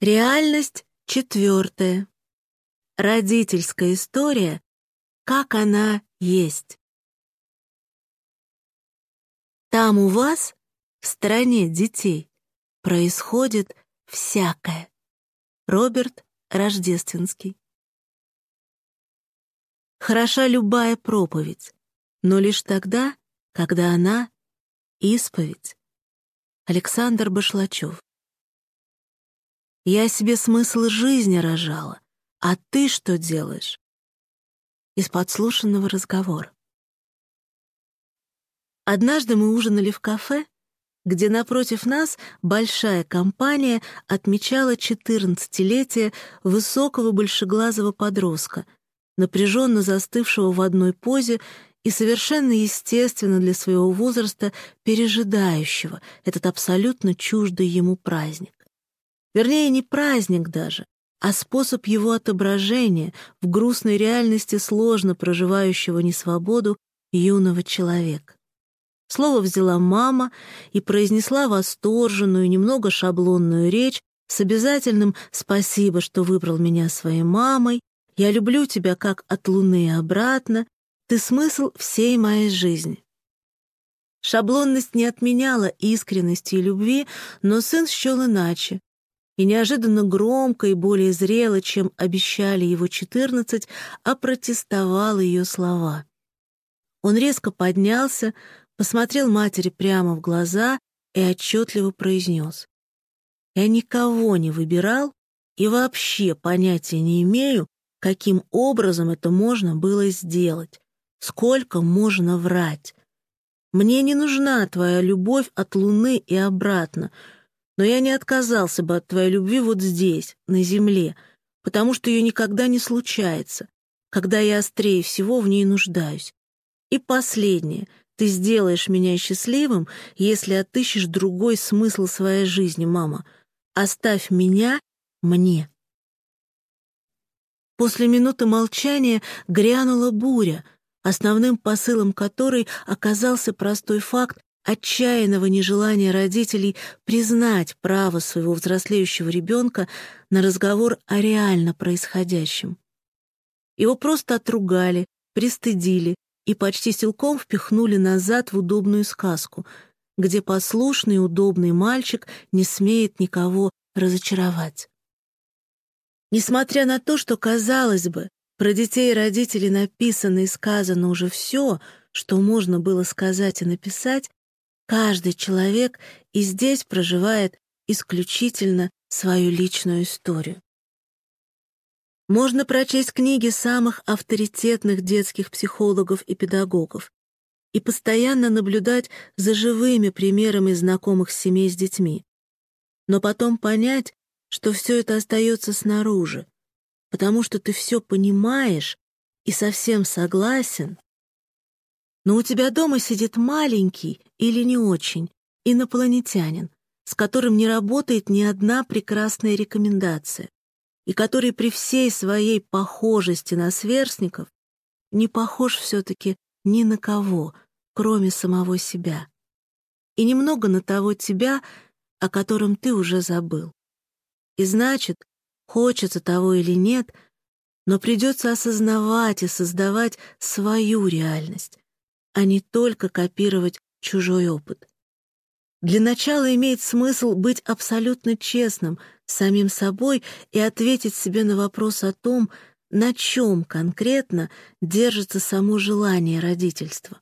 Реальность четвертая. Родительская история, как она есть. Там у вас, в стране детей, происходит всякое. Роберт Рождественский. Хороша любая проповедь, но лишь тогда, когда она — исповедь. Александр Башлачев. Я себе смысл жизни рожала, а ты что делаешь? Из подслушанного разговора. Однажды мы ужинали в кафе, где напротив нас большая компания отмечала 14-летие высокого большеглазого подростка, напряженно застывшего в одной позе и совершенно естественно для своего возраста пережидающего этот абсолютно чуждый ему праздник. Вернее, не праздник даже, а способ его отображения в грустной реальности сложно проживающего несвободу юного человека. Слово взяла мама и произнесла восторженную, немного шаблонную речь с обязательным «спасибо, что выбрал меня своей мамой», «я люблю тебя как от луны и обратно», «ты смысл всей моей жизни». Шаблонность не отменяла искренности и любви, но сын счел иначе. И неожиданно громко и более зрело, чем обещали его четырнадцать, опротестовал ее слова. Он резко поднялся, посмотрел матери прямо в глаза и отчетливо произнес. «Я никого не выбирал и вообще понятия не имею, каким образом это можно было сделать, сколько можно врать. Мне не нужна твоя любовь от Луны и обратно, но я не отказался бы от твоей любви вот здесь, на земле, потому что ее никогда не случается, когда я острее всего в ней нуждаюсь. И последнее — ты сделаешь меня счастливым, если отыщешь другой смысл своей жизни, мама. Оставь меня мне. После минуты молчания грянула буря, основным посылом которой оказался простой факт отчаянного нежелания родителей признать право своего взрослеющего ребенка на разговор о реально происходящем. Его просто отругали, пристыдили, и почти силком впихнули назад в удобную сказку, где послушный удобный мальчик не смеет никого разочаровать. Несмотря на то, что, казалось бы, про детей и родителей написано и сказано уже все, что можно было сказать и написать, каждый человек и здесь проживает исключительно свою личную историю. Можно прочесть книги самых авторитетных детских психологов и педагогов и постоянно наблюдать за живыми примерами знакомых семей с детьми. Но потом понять, что все это остается снаружи, потому что ты все понимаешь и совсем согласен. Но у тебя дома сидит маленький или не очень инопланетянин, с которым не работает ни одна прекрасная рекомендация и который при всей своей похожести на сверстников не похож все-таки ни на кого, кроме самого себя. И немного на того тебя, о котором ты уже забыл. И значит, хочется того или нет, но придется осознавать и создавать свою реальность, а не только копировать чужой опыт. Для начала имеет смысл быть абсолютно честным с самим собой и ответить себе на вопрос о том, на чем конкретно держится само желание родительства.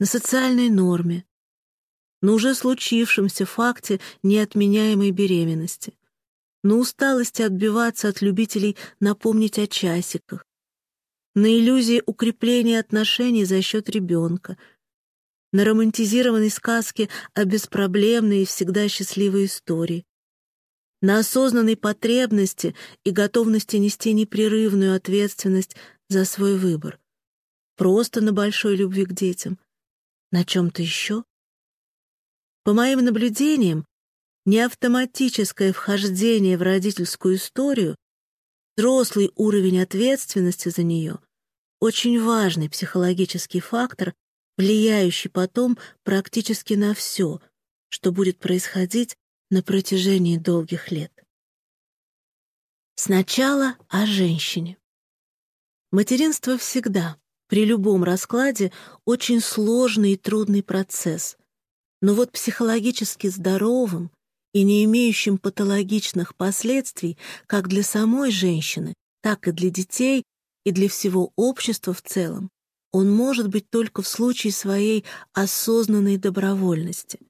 На социальной норме, на уже случившемся факте неотменяемой беременности, на усталости отбиваться от любителей напомнить о часиках, на иллюзии укрепления отношений за счет ребенка — на романтизированной сказке о беспроблемной и всегда счастливой истории, на осознанной потребности и готовности нести непрерывную ответственность за свой выбор, просто на большой любви к детям, на чем-то еще. По моим наблюдениям, неавтоматическое вхождение в родительскую историю, взрослый уровень ответственности за нее — очень важный психологический фактор, влияющий потом практически на все, что будет происходить на протяжении долгих лет. Сначала о женщине. Материнство всегда, при любом раскладе, очень сложный и трудный процесс. Но вот психологически здоровым и не имеющим патологичных последствий как для самой женщины, так и для детей и для всего общества в целом, он может быть только в случае своей осознанной добровольности.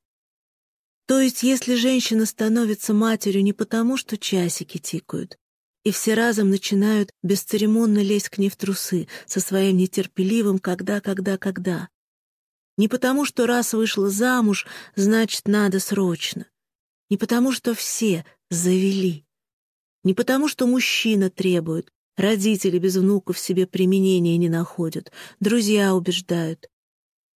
То есть, если женщина становится матерью не потому, что часики тикают, и все разом начинают бесцеремонно лезть к ней в трусы со своим нетерпеливым «когда, когда, когда». Не потому, что раз вышла замуж, значит, надо срочно. Не потому, что все завели. Не потому, что мужчина требует, родители без внуков себе применения не находят, друзья убеждают.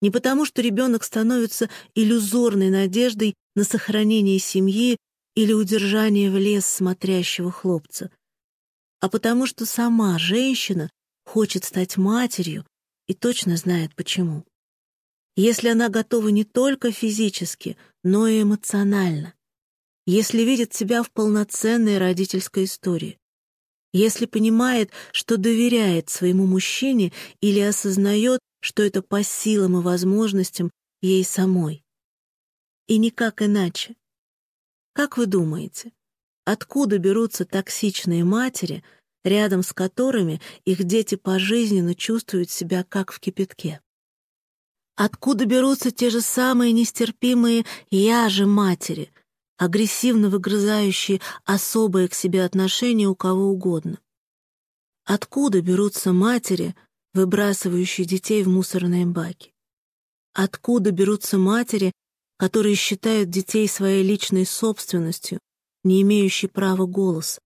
Не потому, что ребенок становится иллюзорной надеждой на сохранение семьи или удержание в лес смотрящего хлопца а потому что сама женщина хочет стать матерью и точно знает почему. Если она готова не только физически, но и эмоционально, если видит себя в полноценной родительской истории, если понимает, что доверяет своему мужчине или осознает, что это по силам и возможностям ей самой. И никак иначе. Как вы думаете, Откуда берутся токсичные матери, рядом с которыми их дети пожизненно чувствуют себя как в кипятке? Откуда берутся те же самые нестерпимые «я же матери», агрессивно выгрызающие особое к себе отношение у кого угодно? Откуда берутся матери, выбрасывающие детей в мусорные баки? Откуда берутся матери, которые считают детей своей личной собственностью, не имеющий права голоса.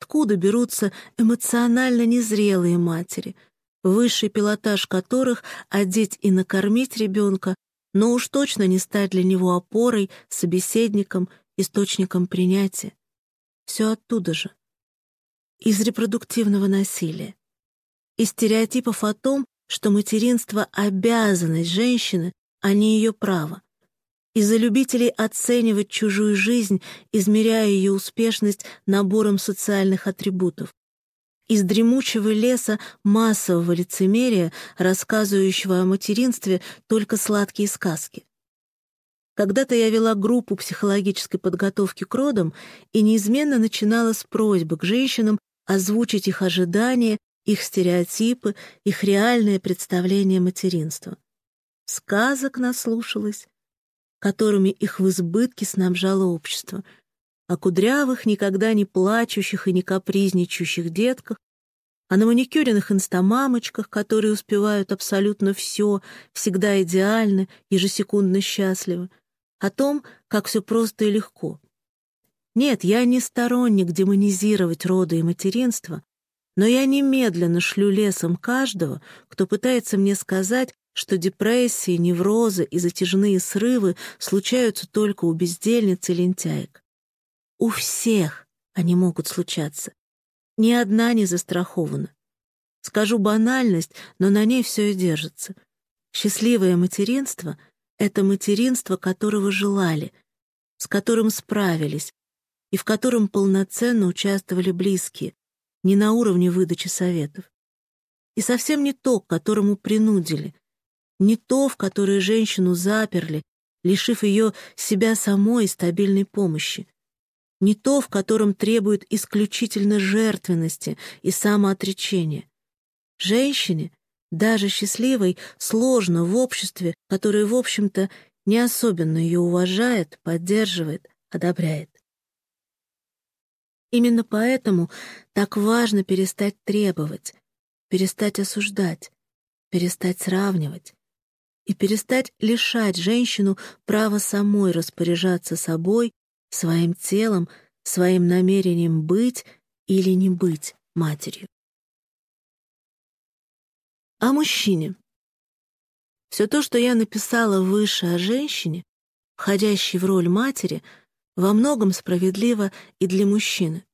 Откуда берутся эмоционально незрелые матери, высший пилотаж которых — одеть и накормить ребенка, но уж точно не стать для него опорой, собеседником, источником принятия. Все оттуда же. Из репродуктивного насилия. Из стереотипов о том, что материнство — обязанность женщины, а не ее право из-за любителей оценивать чужую жизнь, измеряя ее успешность набором социальных атрибутов. Из дремучего леса массового лицемерия, рассказывающего о материнстве только сладкие сказки. Когда-то я вела группу психологической подготовки к родам и неизменно начинала с просьбы к женщинам озвучить их ожидания, их стереотипы, их реальное представление материнства. Сказок наслушалась, которыми их в избытке снабжало общество, о кудрявых, никогда не плачущих и не капризничающих детках, о на маникюренных инстамамочках, которые успевают абсолютно все, всегда идеально, ежесекундно счастливы, о том, как все просто и легко. Нет, я не сторонник демонизировать роды и материнство, но я немедленно шлю лесом каждого, кто пытается мне сказать, что депрессии, неврозы и затяжные срывы случаются только у бездельниц и лентяек. У всех они могут случаться. Ни одна не застрахована. Скажу банальность, но на ней все и держится. Счастливое материнство — это материнство, которого желали, с которым справились и в котором полноценно участвовали близкие, не на уровне выдачи советов. И совсем не то, к которому принудили, не то, в которое женщину заперли, лишив ее себя самой и стабильной помощи. Не то, в котором требуют исключительно жертвенности и самоотречения. Женщине, даже счастливой, сложно в обществе, которое, в общем-то, не особенно ее уважает, поддерживает, одобряет. Именно поэтому так важно перестать требовать, перестать осуждать, перестать сравнивать, и перестать лишать женщину права самой распоряжаться собой, своим телом, своим намерением быть или не быть матерью. О мужчине. Все то, что я написала выше о женщине, входящей в роль матери, во многом справедливо и для мужчины.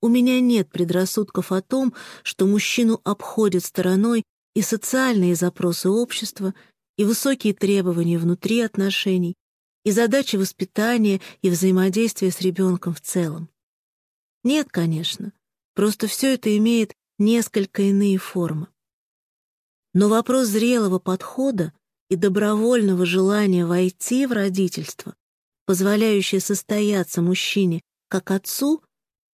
У меня нет предрассудков о том, что мужчину обходят стороной и социальные запросы общества, и высокие требования внутри отношений, и задачи воспитания и взаимодействия с ребенком в целом. Нет, конечно. Просто все это имеет несколько иные формы. Но вопрос зрелого подхода и добровольного желания войти в родительство, позволяющее состояться мужчине как отцу,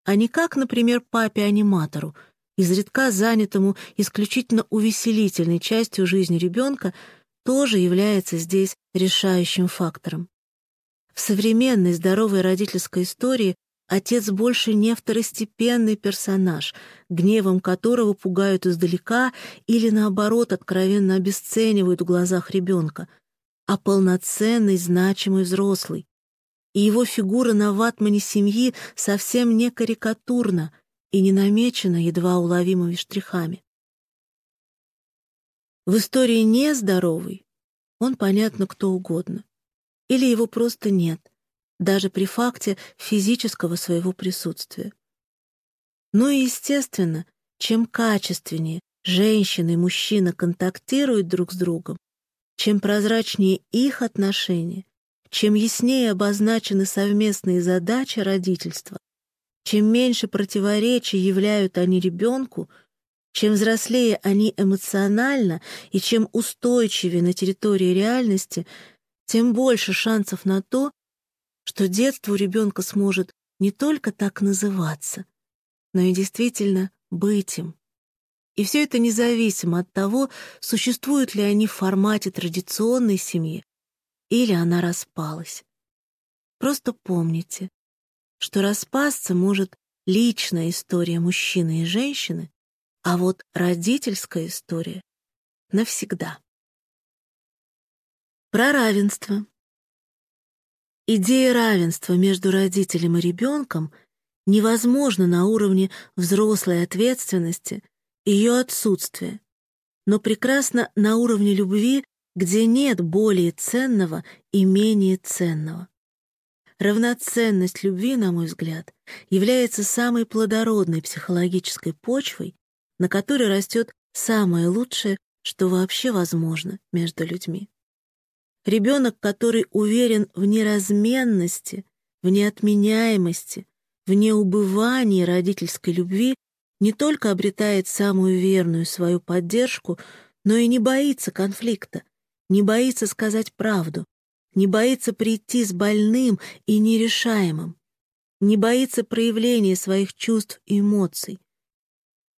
а не как, например, папе-аниматору, изредка занятому исключительно увеселительной частью жизни ребенка, тоже является здесь решающим фактором. В современной здоровой родительской истории Отец больше не второстепенный персонаж, гневом которого пугают издалека или, наоборот, откровенно обесценивают в глазах ребенка, а полноценный, значимый взрослый. И его фигура на ватмане семьи совсем не карикатурна и не намечена едва уловимыми штрихами. В истории нездоровый он понятно кто угодно. Или его просто нет даже при факте физического своего присутствия. Ну и, естественно, чем качественнее женщина и мужчина контактируют друг с другом, чем прозрачнее их отношения, чем яснее обозначены совместные задачи родительства, чем меньше противоречий являют они ребенку, чем взрослее они эмоционально и чем устойчивее на территории реальности, тем больше шансов на то, что детство у ребенка сможет не только так называться, но и действительно быть им. И все это независимо от того, существуют ли они в формате традиционной семьи или она распалась. Просто помните, что распасться может личная история мужчины и женщины, а вот родительская история — навсегда. Про равенство. Идея равенства между родителем и ребенком невозможна на уровне взрослой ответственности, ее отсутствия, но прекрасна на уровне любви, где нет более ценного и менее ценного. Равноценность любви, на мой взгляд, является самой плодородной психологической почвой, на которой растет самое лучшее, что вообще возможно между людьми. Ребенок, который уверен в неразменности, в неотменяемости, в неубывании родительской любви, не только обретает самую верную свою поддержку, но и не боится конфликта, не боится сказать правду, не боится прийти с больным и нерешаемым, не боится проявления своих чувств и эмоций.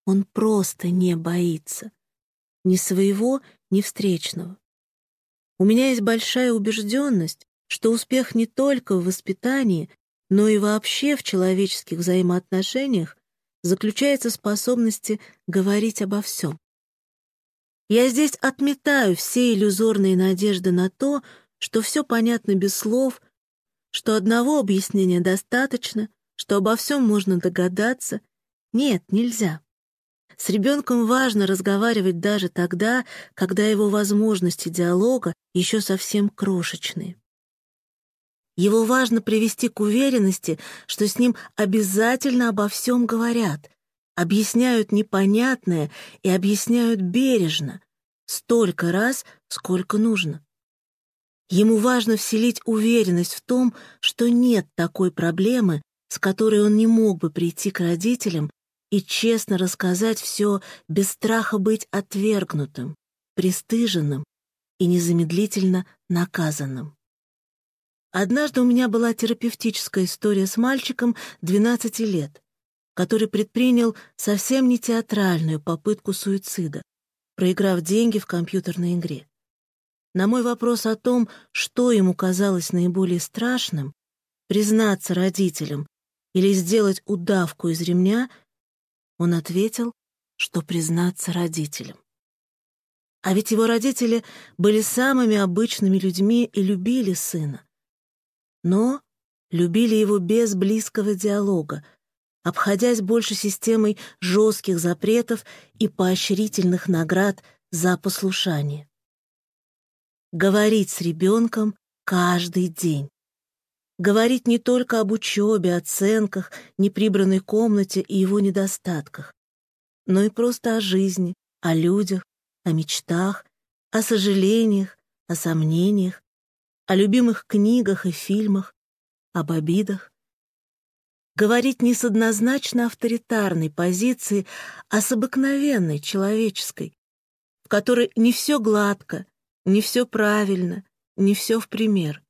Он просто не боится. Ни своего, ни встречного. У меня есть большая убежденность, что успех не только в воспитании, но и вообще в человеческих взаимоотношениях заключается в способности говорить обо всем. Я здесь отметаю все иллюзорные надежды на то, что все понятно без слов, что одного объяснения достаточно, что обо всем можно догадаться. Нет, нельзя. С ребенком важно разговаривать даже тогда, когда его возможности диалога еще совсем крошечные. Его важно привести к уверенности, что с ним обязательно обо всем говорят, объясняют непонятное и объясняют бережно, столько раз, сколько нужно. Ему важно вселить уверенность в том, что нет такой проблемы, с которой он не мог бы прийти к родителям и честно рассказать все без страха быть отвергнутым, пристыженным и незамедлительно наказанным. Однажды у меня была терапевтическая история с мальчиком 12 лет, который предпринял совсем не театральную попытку суицида, проиграв деньги в компьютерной игре. На мой вопрос о том, что ему казалось наиболее страшным, признаться родителям или сделать удавку из ремня — он ответил, что признаться родителям. А ведь его родители были самыми обычными людьми и любили сына. Но любили его без близкого диалога, обходясь больше системой жестких запретов и поощрительных наград за послушание. Говорить с ребенком каждый день. Говорить не только об учебе, оценках, неприбранной комнате и его недостатках, но и просто о жизни, о людях, о мечтах, о сожалениях, о сомнениях, о любимых книгах и фильмах, об обидах. говорить не с однозначно авторитарной позиции, а с обыкновенной, человеческой, в которой не все гладко, не все правильно, не все в пример.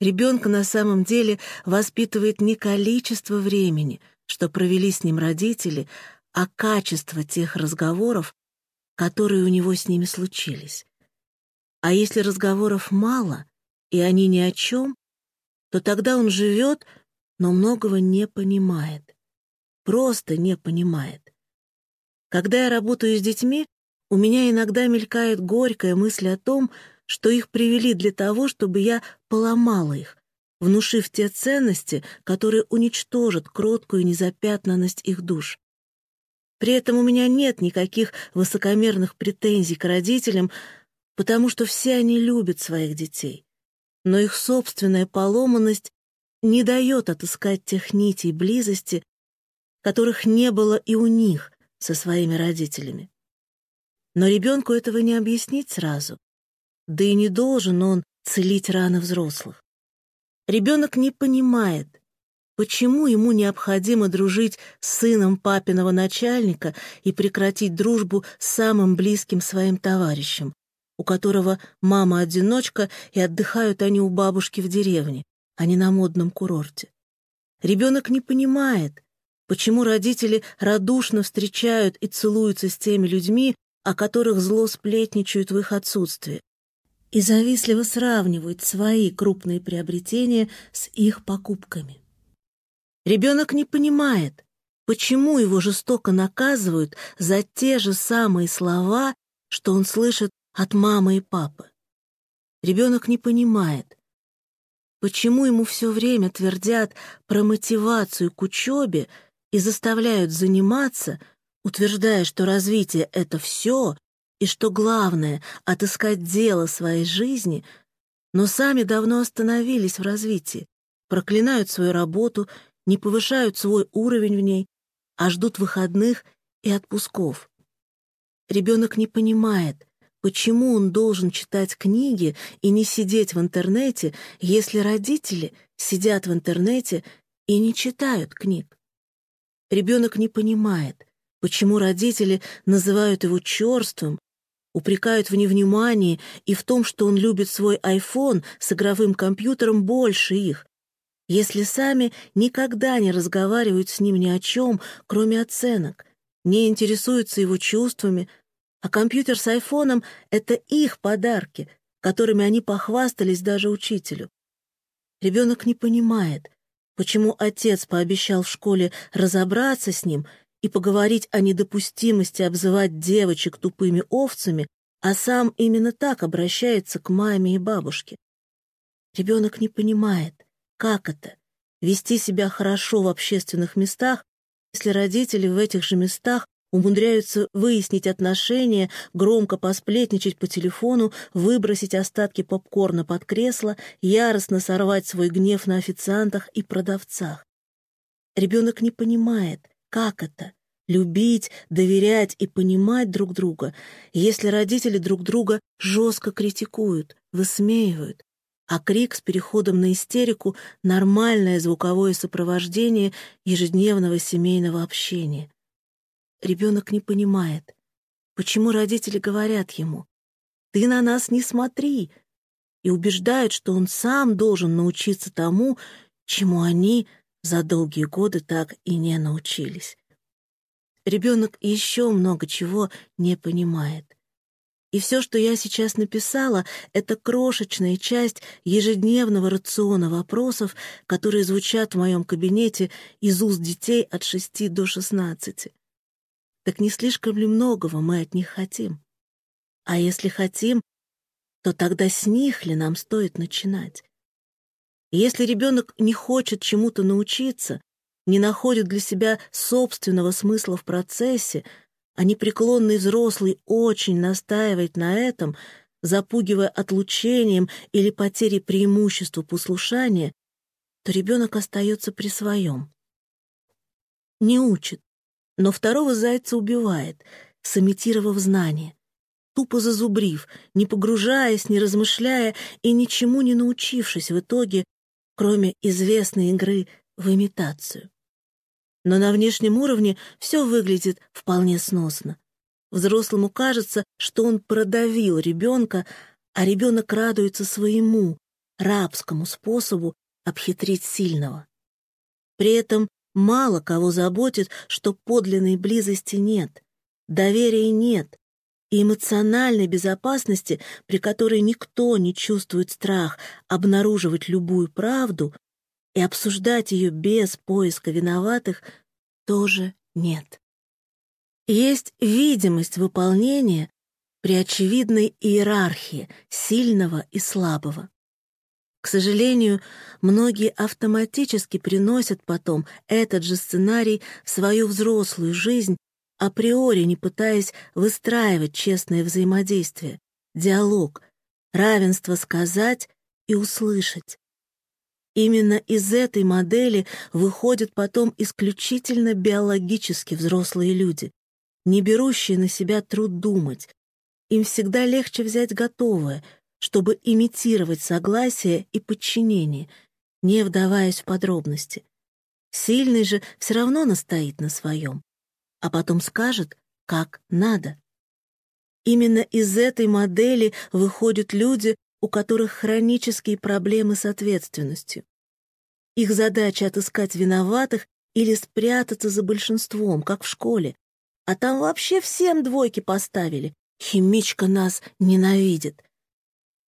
Ребенка на самом деле воспитывает не количество времени, что провели с ним родители, а качество тех разговоров, которые у него с ними случились. А если разговоров мало, и они ни о чем, то тогда он живет, но многого не понимает. Просто не понимает. Когда я работаю с детьми, у меня иногда мелькает горькая мысль о том, что их привели для того, чтобы я поломала их, внушив те ценности, которые уничтожат кроткую незапятнанность их душ. При этом у меня нет никаких высокомерных претензий к родителям, потому что все они любят своих детей. Но их собственная поломанность не дает отыскать тех нитей близости, которых не было и у них со своими родителями. Но ребенку этого не объяснить сразу. Да и не должен он целить раны взрослых. Ребенок не понимает, Почему ему необходимо дружить с сыном папиного начальника и прекратить дружбу с самым близким своим товарищем, у которого мама-одиночка и отдыхают они у бабушки в деревне, а не на модном курорте? Ребенок не понимает, почему родители радушно встречают и целуются с теми людьми, о которых зло сплетничают в их отсутствии, и завистливо сравнивают свои крупные приобретения с их покупками. Ребенок не понимает, почему его жестоко наказывают за те же самые слова, что он слышит от мамы и папы. Ребенок не понимает, почему ему все время твердят про мотивацию к учебе и заставляют заниматься, утверждая, что развитие — это все, и что главное — отыскать дело своей жизни, но сами давно остановились в развитии, проклинают свою работу не повышают свой уровень в ней, а ждут выходных и отпусков. Ребенок не понимает, почему он должен читать книги и не сидеть в интернете, если родители сидят в интернете и не читают книг. Ребенок не понимает, почему родители называют его черствым, упрекают в невнимании и в том, что он любит свой iPhone с игровым компьютером больше их, если сами никогда не разговаривают с ним ни о чем, кроме оценок, не интересуются его чувствами, а компьютер с айфоном — это их подарки, которыми они похвастались даже учителю. Ребенок не понимает, почему отец пообещал в школе разобраться с ним и поговорить о недопустимости обзывать девочек тупыми овцами, а сам именно так обращается к маме и бабушке. Ребенок не понимает — как это — вести себя хорошо в общественных местах, если родители в этих же местах умудряются выяснить отношения, громко посплетничать по телефону, выбросить остатки попкорна под кресло, яростно сорвать свой гнев на официантах и продавцах. Ребенок не понимает, как это — любить, доверять и понимать друг друга, если родители друг друга жестко критикуют, высмеивают, а крик с переходом на истерику — нормальное звуковое сопровождение ежедневного семейного общения. Ребенок не понимает, почему родители говорят ему «ты на нас не смотри» и убеждают, что он сам должен научиться тому, чему они за долгие годы так и не научились. Ребенок еще много чего не понимает. И все, что я сейчас написала, это крошечная часть ежедневного рациона вопросов, которые звучат в моем кабинете из уст детей от шести до шестнадцати. Так не слишком ли многого мы от них хотим? А если хотим, то тогда с них ли нам стоит начинать? Если ребенок не хочет чему-то научиться, не находит для себя собственного смысла в процессе, а непреклонный взрослый очень настаивает на этом, запугивая отлучением или потерей преимущества послушания, то ребенок остается при своем. Не учит, но второго зайца убивает, сымитировав знание, тупо зазубрив, не погружаясь, не размышляя и ничему не научившись в итоге, кроме известной игры в имитацию. Но на внешнем уровне все выглядит вполне сносно. Взрослому кажется, что он продавил ребенка, а ребенок радуется своему, рабскому способу обхитрить сильного. При этом мало кого заботит, что подлинной близости нет, доверия нет, и эмоциональной безопасности, при которой никто не чувствует страх обнаруживать любую правду и обсуждать ее без поиска виноватых, тоже нет. Есть видимость выполнения при очевидной иерархии сильного и слабого. К сожалению, многие автоматически приносят потом этот же сценарий в свою взрослую жизнь, априори не пытаясь выстраивать честное взаимодействие, диалог, равенство сказать и услышать. Именно из этой модели выходят потом исключительно биологически взрослые люди, не берущие на себя труд думать. Им всегда легче взять готовое — чтобы имитировать согласие и подчинение, не вдаваясь в подробности. Сильный же все равно настоит на своем, а потом скажет, как надо. Именно из этой модели выходят люди, у которых хронические проблемы с ответственностью. Их задача — отыскать виноватых или спрятаться за большинством, как в школе. А там вообще всем двойки поставили. Химичка нас ненавидит.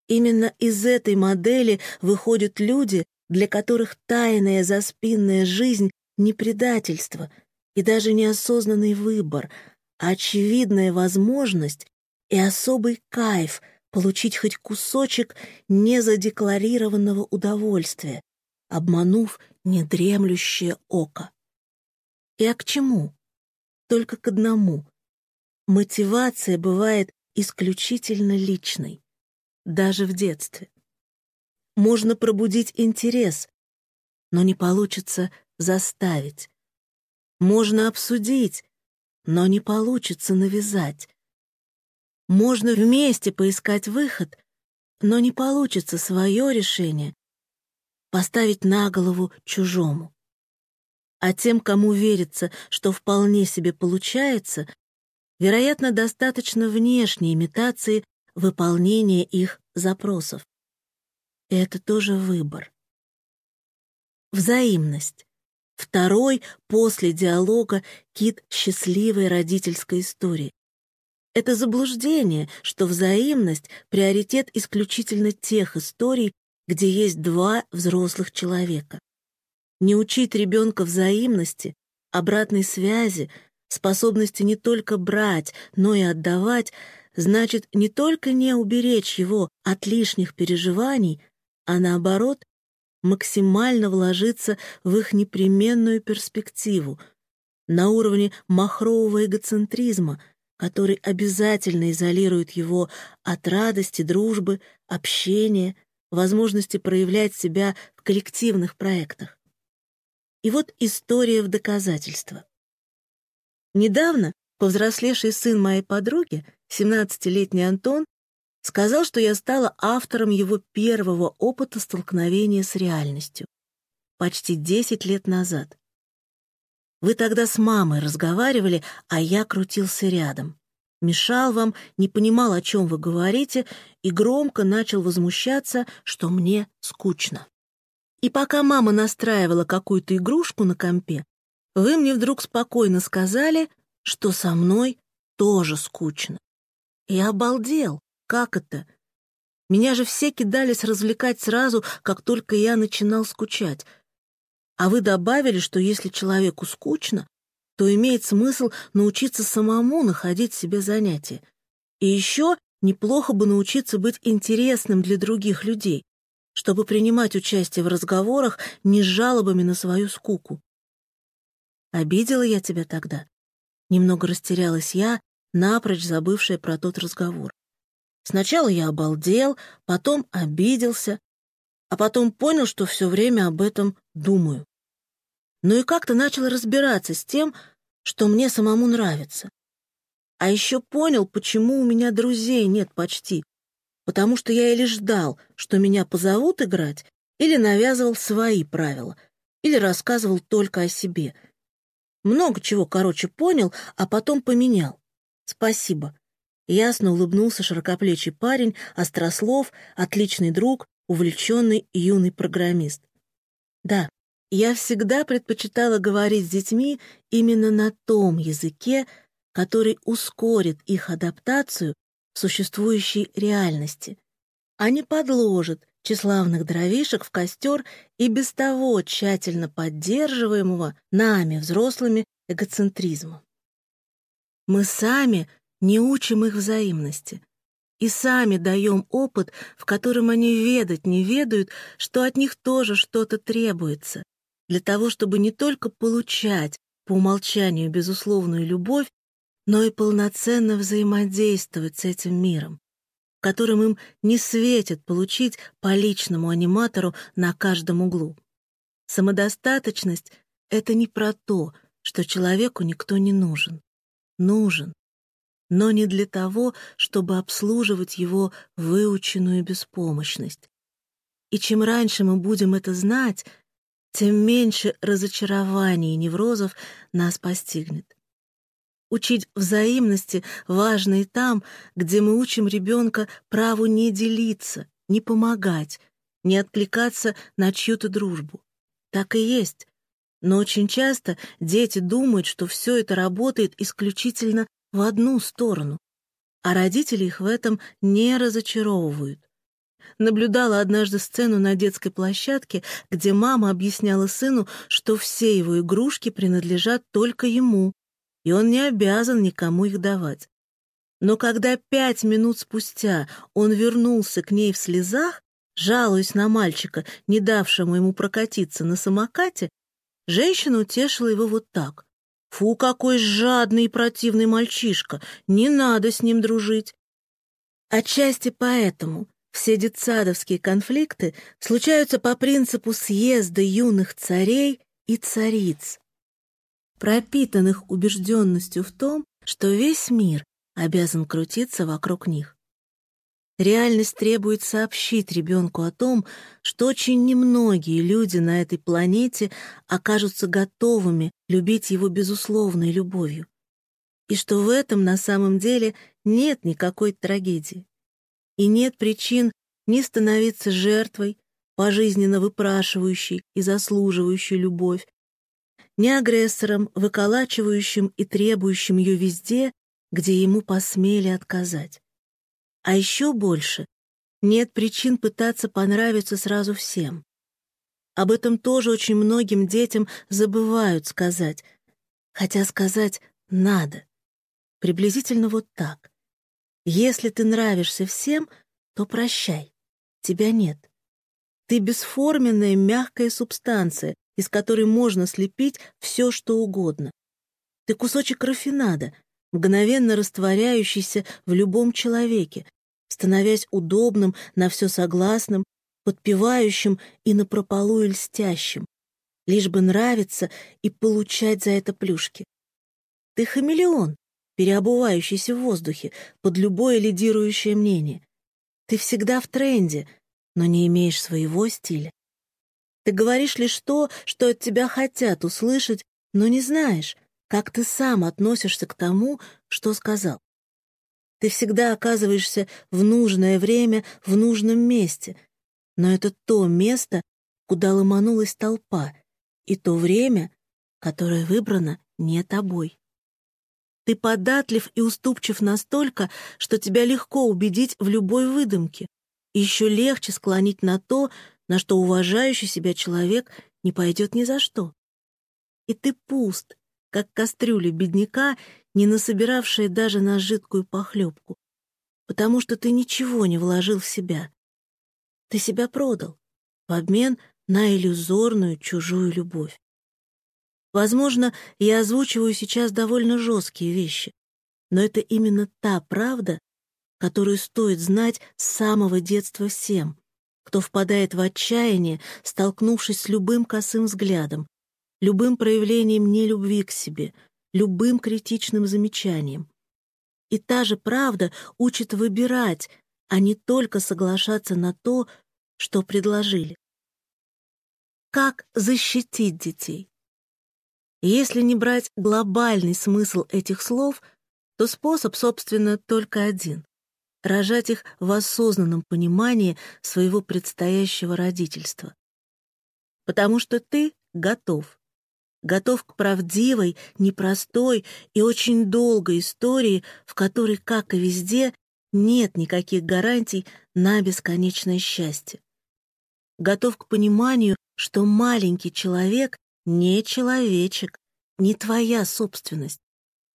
Именно из этой модели выходят люди, для которых тайная заспинная жизнь не предательство и даже неосознанный выбор, а очевидная возможность и особый кайф получить хоть кусочек незадекларированного удовольствия, обманув недремлющее око. И а к чему? Только к одному. Мотивация бывает исключительно личной даже в детстве. Можно пробудить интерес, но не получится заставить. Можно обсудить, но не получится навязать. Можно вместе поискать выход, но не получится свое решение поставить на голову чужому. А тем, кому верится, что вполне себе получается, вероятно, достаточно внешней имитации выполнение их запросов. Это тоже выбор. Взаимность. Второй после диалога кит счастливой родительской истории. Это заблуждение, что взаимность — приоритет исключительно тех историй, где есть два взрослых человека. Не учить ребенка взаимности, обратной связи, способности не только брать, но и отдавать — значит не только не уберечь его от лишних переживаний, а наоборот, максимально вложиться в их непременную перспективу на уровне махрового эгоцентризма, который обязательно изолирует его от радости, дружбы, общения, возможности проявлять себя в коллективных проектах. И вот история в доказательство. Недавно повзрослевший сын моей подруги 17-летний Антон, сказал, что я стала автором его первого опыта столкновения с реальностью. Почти 10 лет назад. Вы тогда с мамой разговаривали, а я крутился рядом. Мешал вам, не понимал, о чем вы говорите, и громко начал возмущаться, что мне скучно. И пока мама настраивала какую-то игрушку на компе, вы мне вдруг спокойно сказали, что со мной тоже скучно. Я обалдел. Как это? Меня же все кидались развлекать сразу, как только я начинал скучать. А вы добавили, что если человеку скучно, то имеет смысл научиться самому находить себе занятия. И еще неплохо бы научиться быть интересным для других людей, чтобы принимать участие в разговорах не с жалобами на свою скуку. Обидела я тебя тогда? Немного растерялась я, напрочь забывшая про тот разговор. Сначала я обалдел, потом обиделся, а потом понял, что все время об этом думаю. Ну и как-то начал разбираться с тем, что мне самому нравится. А еще понял, почему у меня друзей нет почти, потому что я или ждал, что меня позовут играть, или навязывал свои правила, или рассказывал только о себе. Много чего, короче, понял, а потом поменял. Спасибо. Ясно улыбнулся широкоплечий парень, острослов, отличный друг, увлеченный юный программист. Да, я всегда предпочитала говорить с детьми именно на том языке, который ускорит их адаптацию в существующей реальности, а не подложит тщеславных дровишек в костер и без того тщательно поддерживаемого нами, взрослыми, эгоцентризма. Мы сами не учим их взаимности и сами даем опыт, в котором они ведать не ведают, что от них тоже что-то требуется, для того, чтобы не только получать по умолчанию безусловную любовь, но и полноценно взаимодействовать с этим миром, которым им не светит получить по личному аниматору на каждом углу. Самодостаточность — это не про то, что человеку никто не нужен. Нужен, но не для того, чтобы обслуживать его выученную беспомощность. И чем раньше мы будем это знать, тем меньше разочарований и неврозов нас постигнет. Учить взаимности важно и там, где мы учим ребенка праву не делиться, не помогать, не откликаться на чью-то дружбу. Так и есть. Но очень часто дети думают, что все это работает исключительно в одну сторону, а родители их в этом не разочаровывают. Наблюдала однажды сцену на детской площадке, где мама объясняла сыну, что все его игрушки принадлежат только ему, и он не обязан никому их давать. Но когда пять минут спустя он вернулся к ней в слезах, жалуясь на мальчика, не давшему ему прокатиться на самокате, женщина утешила его вот так. «Фу, какой жадный и противный мальчишка! Не надо с ним дружить!» Отчасти поэтому все детсадовские конфликты случаются по принципу съезда юных царей и цариц, пропитанных убежденностью в том, что весь мир обязан крутиться вокруг них. Реальность требует сообщить ребенку о том, что очень немногие люди на этой планете окажутся готовыми любить его безусловной любовью, и что в этом на самом деле нет никакой трагедии. И нет причин ни становиться жертвой, пожизненно выпрашивающей и заслуживающей любовь, не агрессором, выколачивающим и требующим ее везде, где ему посмели отказать. А еще больше нет причин пытаться понравиться сразу всем. Об этом тоже очень многим детям забывают сказать, хотя сказать надо. Приблизительно вот так. Если ты нравишься всем, то прощай, тебя нет. Ты бесформенная мягкая субстанция, из которой можно слепить все, что угодно. Ты кусочек рафинада, мгновенно растворяющийся в любом человеке, становясь удобным, на все согласным, подпевающим и напропалую льстящим, лишь бы нравиться и получать за это плюшки. Ты хамелеон, переобувающийся в воздухе под любое лидирующее мнение. Ты всегда в тренде, но не имеешь своего стиля. Ты говоришь лишь то, что от тебя хотят услышать, но не знаешь, как ты сам относишься к тому, что сказал. Ты всегда оказываешься в нужное время в нужном месте, но это то место, куда ломанулась толпа, и то время, которое выбрано не тобой. Ты податлив и уступчив настолько, что тебя легко убедить в любой выдумке, и еще легче склонить на то, на что уважающий себя человек не пойдет ни за что. И ты пуст, как кастрюля бедняка, не насобиравшая даже на жидкую похлебку, потому что ты ничего не вложил в себя. Ты себя продал в обмен на иллюзорную чужую любовь. Возможно, я озвучиваю сейчас довольно жесткие вещи, но это именно та правда, которую стоит знать с самого детства всем, кто впадает в отчаяние, столкнувшись с любым косым взглядом, любым проявлением нелюбви к себе, любым критичным замечанием. И та же правда учит выбирать, а не только соглашаться на то, что предложили. как защитить детей. Если не брать глобальный смысл этих слов, то способ, собственно, только один — рожать их в осознанном понимании своего предстоящего родительства. Потому что ты готов. Готов к правдивой, непростой и очень долгой истории, в которой, как и везде, нет никаких гарантий на бесконечное счастье. Готов к пониманию, что маленький человек не человечек, не твоя собственность,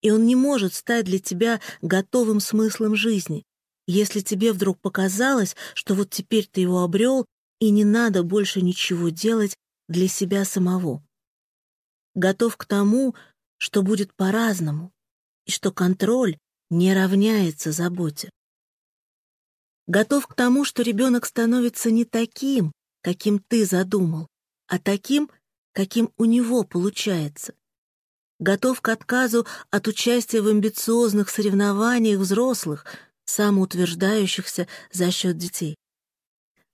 и он не может стать для тебя готовым смыслом жизни, если тебе вдруг показалось, что вот теперь ты его обрел, и не надо больше ничего делать для себя самого. Готов к тому, что будет по-разному, и что контроль не равняется заботе. Готов к тому, что ребенок становится не таким, каким ты задумал, а таким, каким у него получается. Готов к отказу от участия в амбициозных соревнованиях взрослых, самоутверждающихся за счет детей.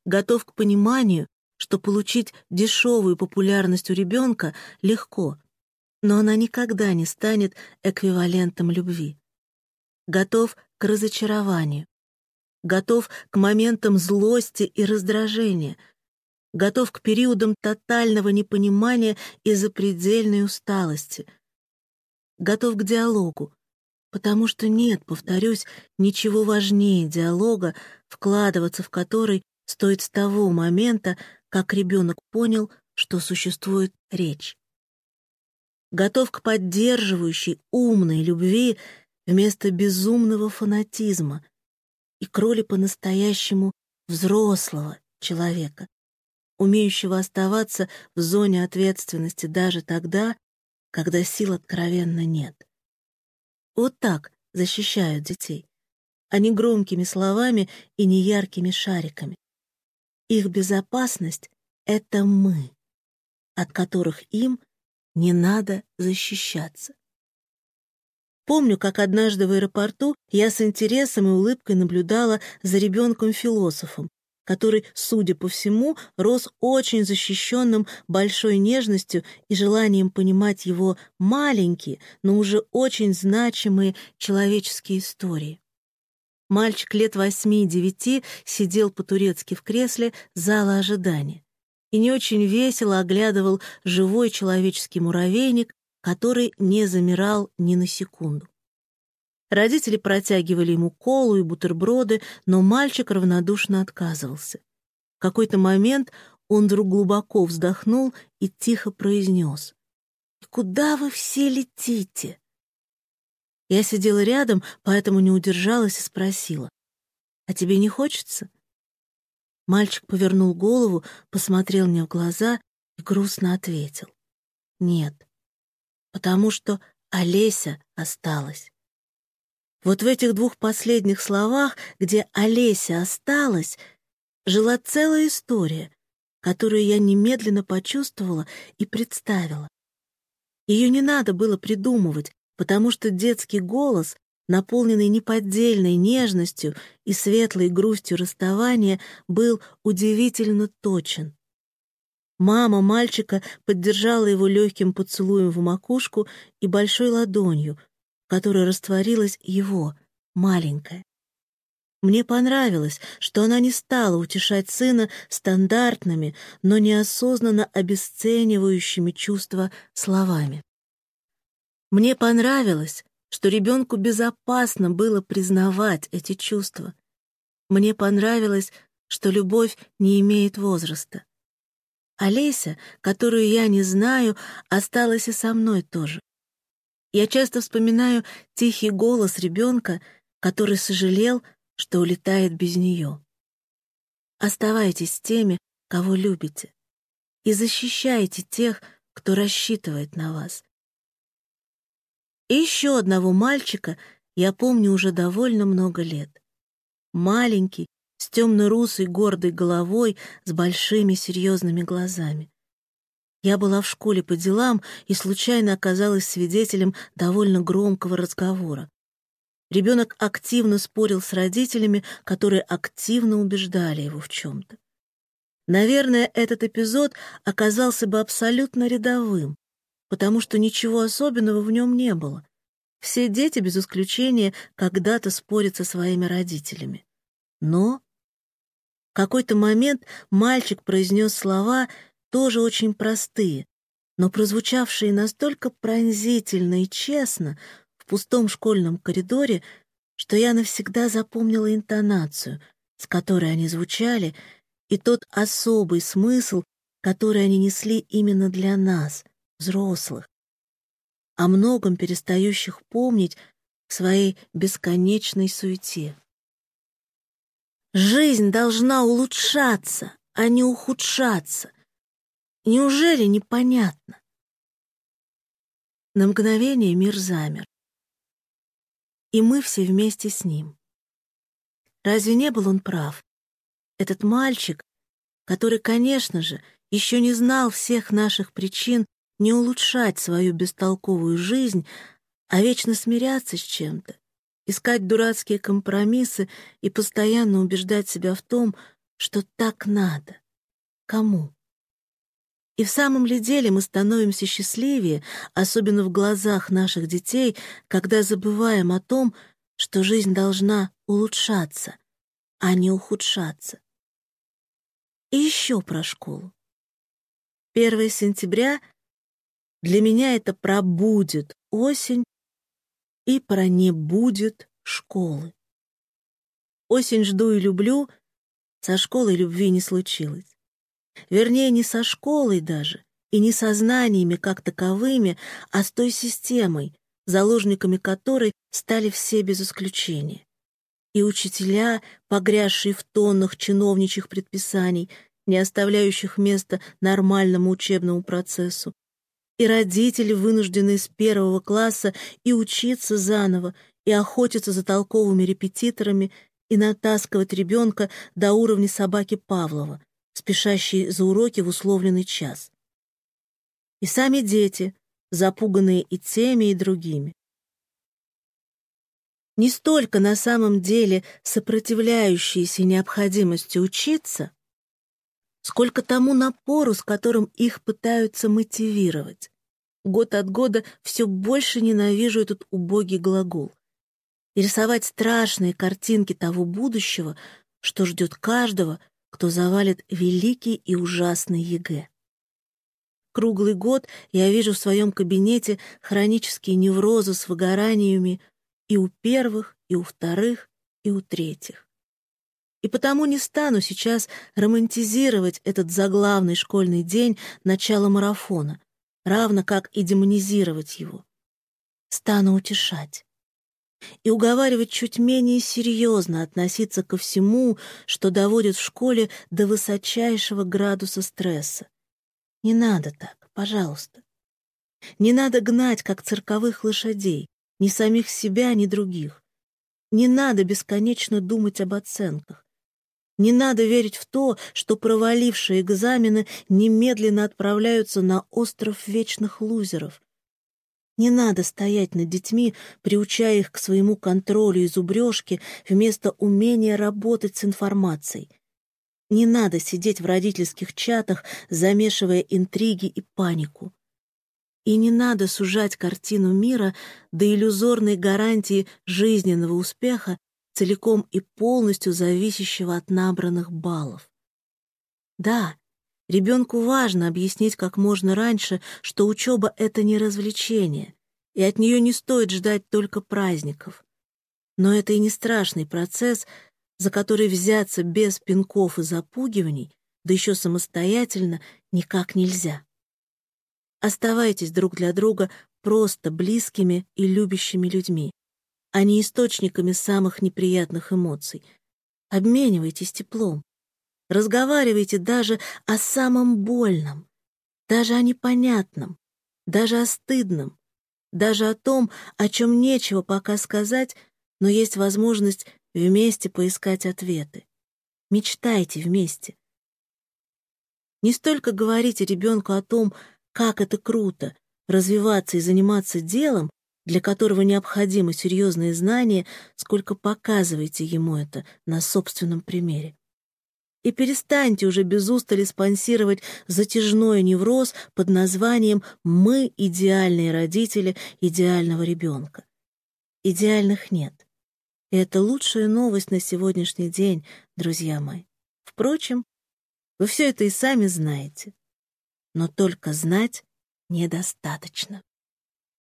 Готов к пониманию, что получить дешевую популярность у ребенка легко, но она никогда не станет эквивалентом любви. Готов к разочарованию. Готов к моментам злости и раздражения — готов к периодам тотального непонимания и запредельной усталости. Готов к диалогу, потому что нет, повторюсь, ничего важнее диалога, вкладываться в который стоит с того момента, как ребенок понял, что существует речь. Готов к поддерживающей, умной любви вместо безумного фанатизма и к роли по-настоящему взрослого человека, умеющего оставаться в зоне ответственности даже тогда, когда сил откровенно нет. Вот так защищают детей, а не громкими словами и не яркими шариками. Их безопасность — это мы, от которых им не надо защищаться. Помню, как однажды в аэропорту я с интересом и улыбкой наблюдала за ребенком-философом, который, судя по всему, рос очень защищенным большой нежностью и желанием понимать его маленькие, но уже очень значимые человеческие истории. Мальчик лет восьми-девяти сидел по-турецки в кресле зала ожидания и не очень весело оглядывал живой человеческий муравейник, который не замирал ни на секунду. Родители протягивали ему колу и бутерброды, но мальчик равнодушно отказывался. В какой-то момент он вдруг глубоко вздохнул и тихо произнес. «Куда вы все летите?» Я сидела рядом, поэтому не удержалась и спросила. «А тебе не хочется?» Мальчик повернул голову, посмотрел мне в глаза и грустно ответил. «Нет, потому что Олеся осталась». Вот в этих двух последних словах, где Олеся осталась, жила целая история, которую я немедленно почувствовала и представила. Ее не надо было придумывать, потому что детский голос, наполненный неподдельной нежностью и светлой грустью расставания, был удивительно точен. Мама мальчика поддержала его легким поцелуем в макушку и большой ладонью — которой растворилась его, маленькая. Мне понравилось, что она не стала утешать сына стандартными, но неосознанно обесценивающими чувства словами. Мне понравилось, что ребенку безопасно было признавать эти чувства. Мне понравилось, что любовь не имеет возраста. Олеся, которую я не знаю, осталась и со мной тоже. Я часто вспоминаю тихий голос ребенка, который сожалел, что улетает без нее. Оставайтесь с теми, кого любите, и защищайте тех, кто рассчитывает на вас. И еще одного мальчика я помню уже довольно много лет. Маленький, с темно-русой гордой головой, с большими серьезными глазами. Я была в школе по делам и случайно оказалась свидетелем довольно громкого разговора. Ребенок активно спорил с родителями, которые активно убеждали его в чем-то. Наверное, этот эпизод оказался бы абсолютно рядовым, потому что ничего особенного в нем не было. Все дети, без исключения, когда-то спорят со своими родителями. Но в какой-то момент мальчик произнес слова, тоже очень простые, но прозвучавшие настолько пронзительно и честно в пустом школьном коридоре, что я навсегда запомнила интонацию, с которой они звучали, и тот особый смысл, который они несли именно для нас, взрослых, о многом перестающих помнить в своей бесконечной суете. Жизнь должна улучшаться, а не ухудшаться. Неужели непонятно? На мгновение мир замер. И мы все вместе с ним. Разве не был он прав? Этот мальчик, который, конечно же, еще не знал всех наших причин не улучшать свою бестолковую жизнь, а вечно смиряться с чем-то, искать дурацкие компромиссы и постоянно убеждать себя в том, что так надо. Кому? И в самом ли деле мы становимся счастливее, особенно в глазах наших детей, когда забываем о том, что жизнь должна улучшаться, а не ухудшаться. И еще про школу. 1 сентября для меня это пробудет осень и про не будет школы. Осень жду и люблю, со школой любви не случилось. Вернее, не со школой даже, и не со знаниями как таковыми, а с той системой, заложниками которой стали все без исключения. И учителя, погрязшие в тоннах чиновничьих предписаний, не оставляющих места нормальному учебному процессу, и родители, вынужденные с первого класса и учиться заново, и охотиться за толковыми репетиторами, и натаскивать ребенка до уровня собаки Павлова, спешащей за уроки в условленный час. И сами дети, запуганные и теми, и другими. Не столько на самом деле сопротивляющиеся необходимости учиться, сколько тому напору, с которым их пытаются мотивировать. Год от года все больше ненавижу этот убогий глагол. И рисовать страшные картинки того будущего, что ждет каждого, кто завалит великий и ужасный ЕГЭ. Круглый год я вижу в своем кабинете хронические неврозы с выгораниями и у первых, и у вторых, и у третьих. И потому не стану сейчас романтизировать этот заглавный школьный день начала марафона, равно как и демонизировать его. Стану утешать и уговаривать чуть менее серьезно относиться ко всему, что доводит в школе до высочайшего градуса стресса. Не надо так, пожалуйста. Не надо гнать, как цирковых лошадей, ни самих себя, ни других. Не надо бесконечно думать об оценках. Не надо верить в то, что провалившие экзамены немедленно отправляются на остров вечных лузеров. Не надо стоять над детьми, приучая их к своему контролю и зубрежке вместо умения работать с информацией. Не надо сидеть в родительских чатах, замешивая интриги и панику. И не надо сужать картину мира до иллюзорной гарантии жизненного успеха целиком и полностью зависящего от набранных баллов. Да, ребенку важно объяснить как можно раньше, что учеба — это не развлечение, и от нее не стоит ждать только праздников. Но это и не страшный процесс, за который взяться без пинков и запугиваний, да еще самостоятельно, никак нельзя. Оставайтесь друг для друга просто близкими и любящими людьми а не источниками самых неприятных эмоций. Обменивайтесь теплом. Разговаривайте даже о самом больном, даже о непонятном, даже о стыдном, даже о том, о чем нечего пока сказать, но есть возможность вместе поискать ответы. Мечтайте вместе. Не столько говорите ребенку о том, как это круто — развиваться и заниматься делом, для которого необходимы серьезные знания, сколько показывайте ему это на собственном примере. И перестаньте уже без устали спонсировать затяжной невроз под названием «Мы идеальные родители идеального ребенка». Идеальных нет. И это лучшая новость на сегодняшний день, друзья мои. Впрочем, вы все это и сами знаете. Но только знать недостаточно.